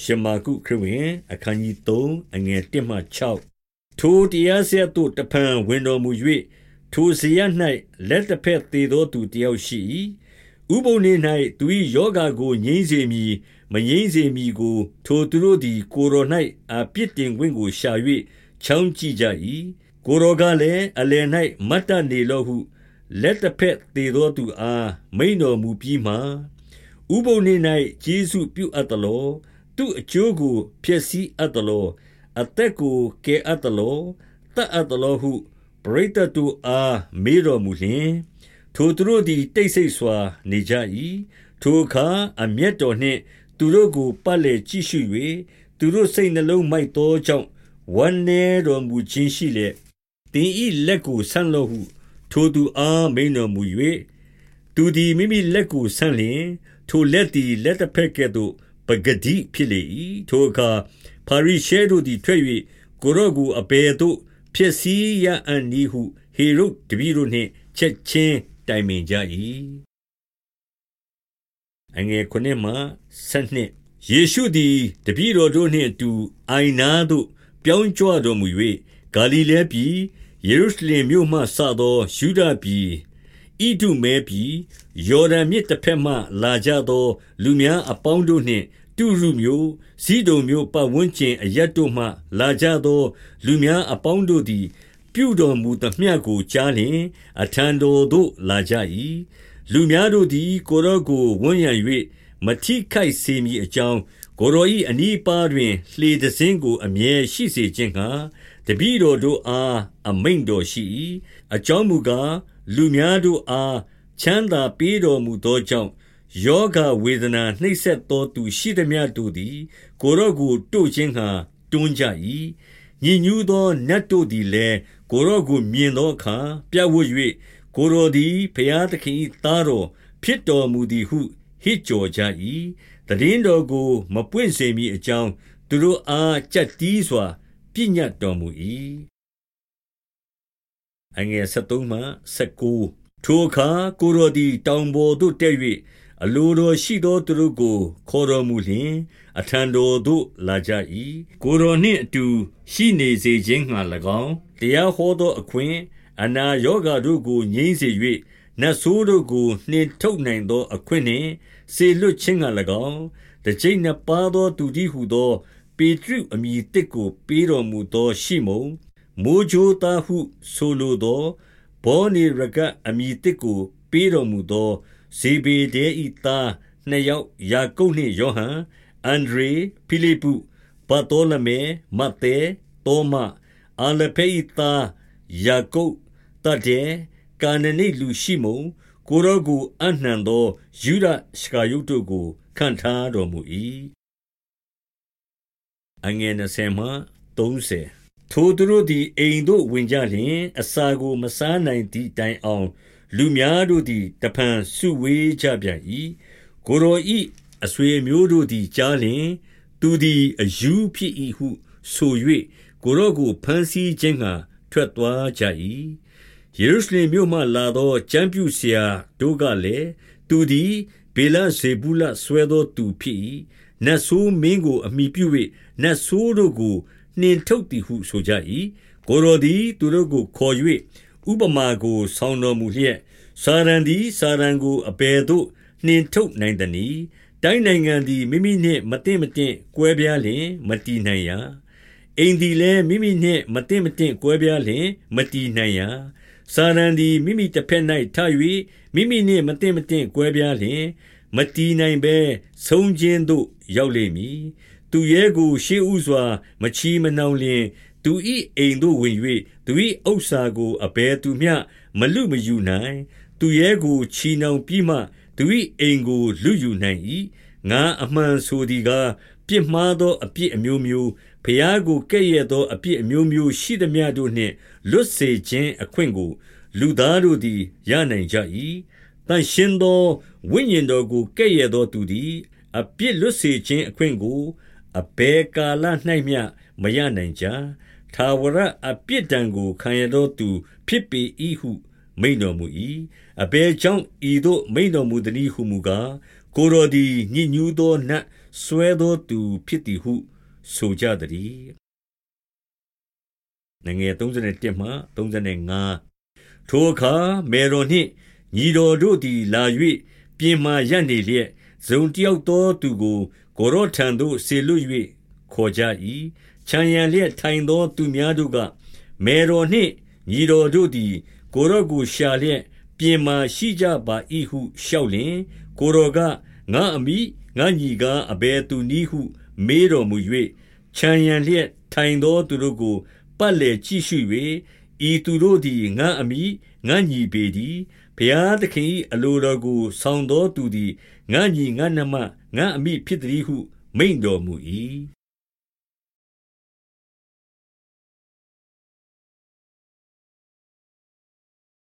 ရှမာကုခရစ်ဝင်အခန်းကြီး3အငယ်1မှ6ထိုတရားစရသို့တဖန်ဝင်တော်မူ၍ထိုစရ၌လက်တစ်ဖက်သေးသောသူတယောက်ရှိ၏ဥပုံနေ၌သူ၏ယောဂါကိုငြိမ့်စေမည်မငြိမ့်စေမည်ကို ထိုသူတို့သည် ကိုရော၌အပြစ်တင်ခွင့်ကိုရှာ၍ချောင်းကြည့်ကြ၏ကိုရောကလည်းအလယ်၌မတ်တနေလောဟုလက်တစ်ဖက်သေးသောသူအားမိန်တော်မူပြီးမှဥပုံနေ၌ဂျေစုပြုအပ်သလော သူ့အကျိုးကိုဖျက်ဆီးအပ်သလောအသက်ကိုကယ်အပ်သလောတတ်အပ်သလောဟုပရိသတ်တို့အားမေးတော်မူလျှင်ထိုသူတို့သည်တိတ်ဆိတ်စွာနေကြ၏ထိုအခါအမျက်တော်နှင့် သူတို့ကိုပတ်လည်ကြည့်ရှု၍သူတို့စိတ်နှလုံးမိုက်သောကြောင့်ဝမ်းနည်းတော်မူခြင်းရှိလေတင်ဤလက်ကိုဆန့်လောဟု ထိုသူအားမိန်တော်မူ၍သူသည်မိမိလက်ကိုဆန့်လျင် ထိုလက်သည်လက်တစ်ဖက်ကဲ့သို့ ပဂတိဖြစ်လေ၏ထိုအခါပါရိရှဲတို့သည်ထွက်၍ကိုရော့ကိုအဘယ်သို့ဖြစ်စည်းရအံ့နည်းဟုဟေရုတပည့်တို့နှင့်ချက်ချင်းတိုင်ပင်ကြ၏အငယ်ခုနှစ်မှဆက်နှစ်ယေရှုသည်တပည့်တော်တို့နှင့်အတူအိုင်နာသို့ပြောင်းကြွတော်မူ၍ဂါလိလဲပြည်ယေရုရှလင်မြို့မှစသောယူဒပြည် ဣဒုမဲပြည်ယော်ဒန်မြစ်တစ်ဖက်မှလာကြသော လူများအပေါင်းတို့နှင့် တုရုမြို့ဇိဒုံမြို့ပတ်ဝန်းကျင်အရက်တို့မှ လာကြသော လူများအပေါင်းတို့သည် ပြုတော်မူသမျှကိုကြားလျင် အထံတော်သို့လာကြ၏လူများတို့သည် ကိုရောကိုဝန်းရံ၍မထိခိုက်စေမည်အကြောင်းကိုရော၏အနီးပါတွင်လှေတစင်းကို အမြဲရှိစေခြင်းဟာတပည့်တော်တို့အားအမိန်တော်ရှိ၏အကြောင်းမူကား လူများတို့အားချမ်းသာပေးတော်မူသောကြောင့်ယောဂဝေဒနာနှိပ်စက်သောသူရှိသမျှတို့သည် ကိုရော့ကိုတို့ခြင်းဟာတွန်းကြ၏ညဉ့်ညူးသောနတ်တို့သည်လည်းကိုရော့ကိုမြင်သောအခါပြတ်ဝတ်၍ကိုရောသည်ဖျားသခင်၏သားတော်ဖြစ်တော်မူသည်ဟုဟစ်ကြော်ကြ၏တည်င်းတော်ကို မပွင့်စေမီအကြောင်းသူတို့အားကြက်တီးစွာ ပြညတ်တော်မူ၏ အငယ်73မှ79ထိုအခါကိုရော်သည်တောင်ပေါ်သို့တက်၍အလိုတော်ရှိသောသူတို့ကို ခေါ်တော်မူလျှင်အထံတော်သို့လာကြ၏ကိုတော်နှင့်အတူ ရှိနေစေခြင်းငှာ၎င်းတရားဟောသောအခွင့်အနာယောဂါတို့ကိုငြိမ့်စေ၍နတ်ဆိုးတို့ကိုနှင်ထုတ်နိုင်သောအခွင့်နှင့်စေလွတ်ခြင်းငှာ၎င်းတကြိတ်နှစ်ပါးသောသူတည်းဟုသော ပေတရုအမည်တစ်ကို ပေးတော်မူသောရှိမုန် မိုးကြိုးသားဟုဆိုလိုသောဘောနေရကအမည်တစ်ကို ပေးတော်မူသောဇေဗေဒဲ၏သားနှစ်ယောက်ယာကုပ်နှင့်ယောဟန်အန်ဒရေဖိလိပုဘတောလမေမဿဲတောမအာလဖေ၏သားယာကုပ်တတေကာနနိလူရှိမုန်ကိုရောကိုအနှံသောယူဒရှကာယုတ်တို့ကိုခံထားတော်မူ၏အငယ်20မှ30 ထိုသူတို့သည် အိမ်သို့ဝင်ကြလျင် အစာကို မစားနိုင်သည့်တိုင်အောင် လူများတို့သည် တဖန်စုဝေးကြပြန်၏ကိုရောဤအဆွေမျိုးတို့သည်ကြားလျင် သူသည်အယူဖြစ်၏ဟုဆို၍ကိုရောကိုဖမ်းဆီးခြင်းကထွက်သွားကြ၏ယေရုရှလင်မြို့မှလာသော ကျမ်းပြုဆရာတို့ကလည်း သူသည်ဘေလဇေဘူးလဆွဲသောသူဖြစ်၏နတ်ဆိုးမင်းကို အမိပြု၍နတ်ဆိုးတို့ကို နှင်ထုတ်သည်ဟုဆိုကြ၏ကိုရောသည်သူတို့ကိုခေါ်၍ဥပမာကို ဆောင်းတော်မူလျက်စာရန်သည်စာရန်ကိုအဘယ်သို့နှင်ထုတ်နိုင်သနည်းတိုင်းနိုင်ငံသည်မိမိနှင့်မတင်မတင်ကွဲပြားလျင် မတည်နိုင်ရာအိမ်သည်လည်းမိမိနှင့်မတင်မတင်ကွဲပြားလျင်မတည်နိုင်ရာစာရန်သည်မိမိတစ်ဖက်၌ထ၍မိမိနှင့်မတင်မတင်ကွဲပြားလျင် မတည်နိုင်ဘဲဆုံးခြင်းသို့ရောက်လိမ့်မည် သူရဲကို ရှေးဥစွာ မချီမနှောင်လျင် သူ၏အိမ်သို့ဝင်၍သူ၏ဥစ္စာကို အဘယ်သူမျှ မလူမယူနိုင် သူရဲကို ချီနှောင်ပြီးမှ သူ၏အိမ်ကိုလူယူနိုင်၏ငါအမှန်ဆိုသည်ကား ပြစ်မှားသောအပြစ် အမျိုးမျိုးဖျားကို ကဲ့ရဲ့သော အပြစ်အမျိုးမျိုးရှိသမျှ တို့နှင့် လွတ်စေခြင်းအခွင့်ကို လူသားတို့သည် ရနိုင်ကြ၏တန်ရှင်းသော ဝိညာဉ်တော်ကို ကဲ့ရဲ့သောသူသည် အပြစ်လွတ်စေခြင်းအခွင့်ကို အဘယ်ကာလ၌မျှမရနိုင်ကြထာဝရအပြစ်ဒဏ်ကိုခံရသောသူဖြစ်ပေ၏ဟု မိန်တော်မူ၏အဘယ်ကြောင့်ဤသို့မိန်တော်မူသည်ဟုမူကားကိုတော်သည်ညစ်ညူးသောနတ်ဆွဲသောသူဖြစ်သည်ဟု ဆိုကြသတည်းငငယ်31မှ35ထိုအခါမေတော်နှင့်ညီတော်တို့သည်လာ၍ပြင်မာရပ်နေလျက်ဇုံတယောက်သောသူကိုကိုရောထံသို့ဆေလွတ်၍ခေါ်ကြ၏ခြံရံလျက်ထိုင်သောသူများတို့ကမေတော်နှင့်ညီတော်တို့သည်ကိုရောကိုရှာလျက်ပြင်မာရှိကြပါ၏ဟုလျှောက်လျင်ကိုရောကငါအမိငါညီကားအဘယ်သူနည်းဟု မေးတော်မူ၍ခြံရံလျက်ထိုင်သောသူတို့ကိုပတ်လည်ကြည့်ရှု၍ဤသူတို့သည်ငါအမိငါညီပေသည် ဘုရားသခင်၏အလိုတော်ကို ဆောင်သောသူသည် ငါညီငါနှမ ငါအမိဖြစ်သည်ဟု မိန်တော်မူ၏